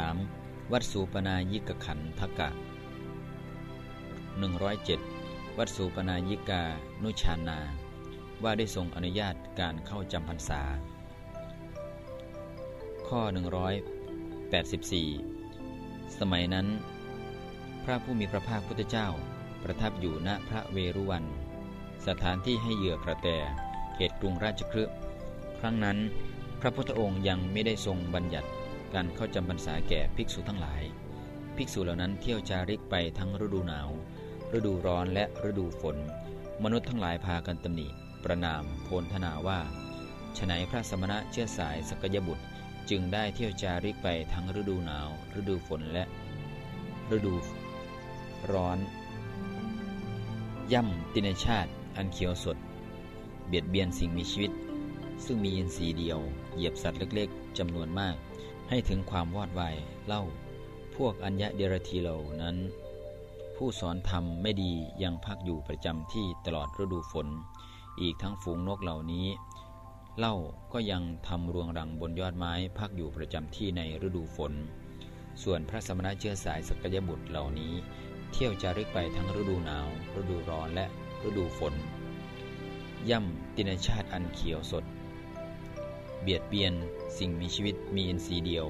3. วัดสูปนายิกขันทกะ 107 วัดสูปนายิกา นุชานา ว่าได้ทรงอนุญาตการเข้าจำพรรษา ข้อ 184 สมัยนั้น พระผู้มีพระภาคพุทธเจ้า ประทับอยู่ณพระเวรุวัน สถานที่ให้เหยื่อกระแตเขตกรุงราชคฤห์ครั้งนั้น พระพุทธองค์ยังไม่ได้ทรงบัญญัติ การเข้าจำพรรษาแก่ภิกษุทั้งหลาย ภิกษุเหล่านั้นเที่ยวจาริกไปทั้งฤดูหนาว ฤดูร้อนและฤดูฝน มนุษย์ทั้งหลายพากันตำหนิ ประนาม โพลธนาว่าฉนัยพระสมณะเชื้อสายสกยบุตร จึงได้เที่ยวจาริกไปทั้งฤดูหนาว ฤดูฝนและฤดูร้อน ย่ำตินชาติ อันเขียวสด เบียดเบียนสิ่งมีชีวิต ซึ่งมีอินทรีย์เดียว เหยียบสัตว์เล็กๆจำนวนมาก ให้ถึงความวอดวายเล่า พวกอัญญะเดรธีเหล่านั้น ผู้สอนธรรมไม่ดียังพักอยู่ประจำที่ตลอดฤดูฝน อีกทั้งฝูงนกเหล่านี้เล่าก็ยังทำรวงรังบนยอดไม้พักอยู่ประจำที่ในฤดูฝน ส่วนพระสมณะเชื้อสายสกยบุตรเหล่านี้ เที่ยวจาริกไปทั้งฤดูหนาว ฤดูร้อนและฤดูฝน ย่ำตินชาติอันเขียวสด เบียดเบียน สิ่งมีชีวิตมีอินทรีย์เดียว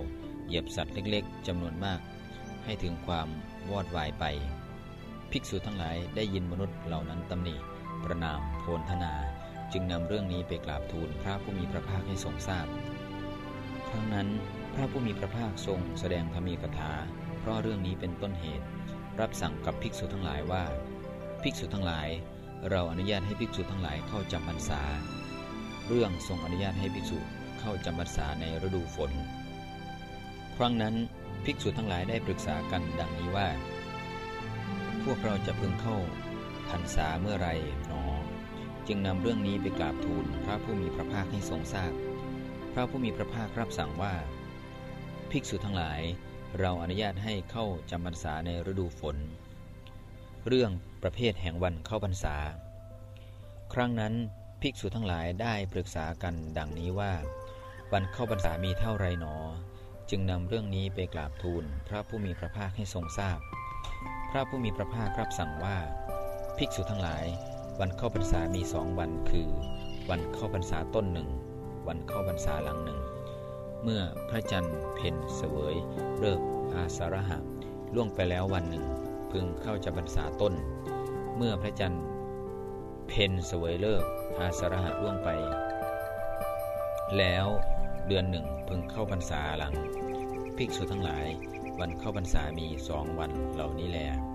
เหยียบสัตว์เล็กๆจำนวนมาก ให้ถึงความวอดวายไป ภิกษุทั้งหลายได้ยินมนุษย์เหล่านั้นตำหนิประนามโพลธนา จึงนำเรื่องนี้ไปกราบทูลพระผู้มีพระภาคให้ทรงทราบ ครั้งนั้นพระผู้มีพระภาคทรงแสดงธรรมีกถา เพราะเรื่องนี้เป็นต้นเหตุ รับสั่งกับภิกษุทั้งหลายว่า ภิกษุทั้งหลาย เราอนุญาตให้ภิกษุทั้งหลายเข้าจำพรรษา เรื่องทรงอนุญาตให้ภิกษุ เข้าจำพรรษาในฤดูฝน ครั้งนั้นภิกษุทั้งหลายได้ปรึกษากันดังนี้ว่า พวกเราจะพึงเข้าพรรษาเมื่อไรหนอ จึงนำเรื่องนี้ไปกราบทูลพระผู้มีพระภาคให้ทรงทราบ พระผู้มีพระภาครับสั่งว่า ภิกษุทั้งหลายเราอนุญาตให้เข้าจำพรรษาในฤดูฝน เรื่องประเภทแห่งวันเข้าพรรษา ครั้งนั้นภิกษุทั้งหลายได้ปรึกษากันดังนี้ว่า วันเข้าพรรษามีเท่าไรหนอ จึงนำเรื่องนี้ไปกราบทูลพระผู้มีพระภาคให้ทรงทราบพระผู้มีพระภาครับสั่งว่า ภิกษุทั้งหลาย วันเข้าพรรษามีสองวันคือ วันเข้าพรรษาต้นหนึ่ง วันเข้าพรรษาหลังหนึ่ง เมื่อพระจันทร์เพ็ญเสวยเลิกอาสาระหะล่วงไปแล้ววันหนึ่ง พึงเข้าจำพรรษาต้น เมื่อพระจันทร์เพ็ญเสวยเลิกอาสาระหะล่วงไป แล้ว เดือนหนึ่งพึงเข้าพรรษาหลัง ภิกษุทั้งหลาย วันเข้าพรรษามีสองวันเหล่านี้แหละ